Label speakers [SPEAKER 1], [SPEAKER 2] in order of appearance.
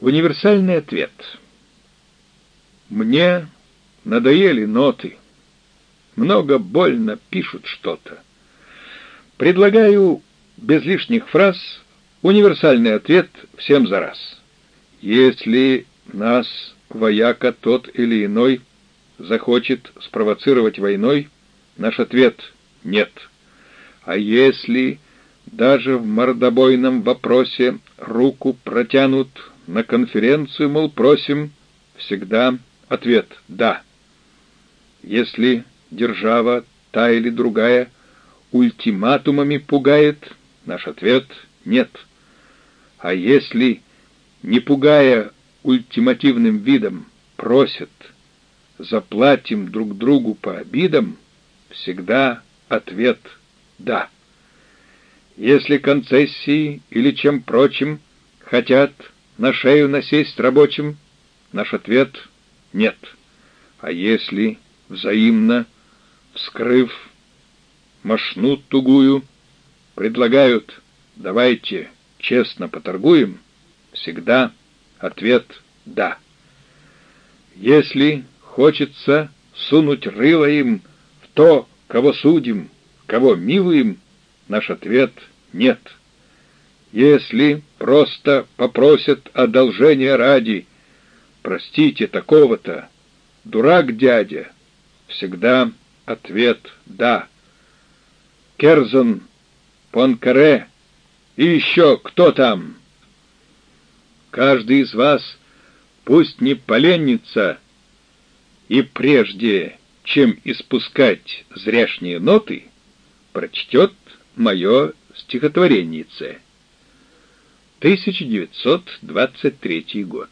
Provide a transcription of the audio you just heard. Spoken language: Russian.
[SPEAKER 1] Универсальный ответ. Мне надоели ноты. Много больно пишут что-то. Предлагаю без лишних фраз универсальный ответ всем за раз. Если нас вояка тот или иной захочет спровоцировать войной, наш ответ — нет. А если даже в мордобойном вопросе руку протянут на конференцию, мол, просим, всегда ответ «да». Если держава, та или другая, ультиматумами пугает, наш ответ «нет». А если, не пугая ультимативным видом, просят «заплатим друг другу по обидам», всегда ответ «да». Если концессии или чем прочим хотят на шею насесть рабочим? Наш ответ — нет. А если взаимно, вскрыв мошну тугую, предлагают «давайте честно поторгуем», всегда ответ «да». Если хочется сунуть рыло им в то, кого судим, кого милуем, наш ответ «нет». Если просто попросят одолжения ради, простите такого-то, дурак дядя, всегда ответ «да». Керзон, Понкаре и еще кто там? Каждый из вас пусть не поленится, и прежде, чем испускать зряшние ноты, прочтет мое стихотворение. 1923 год.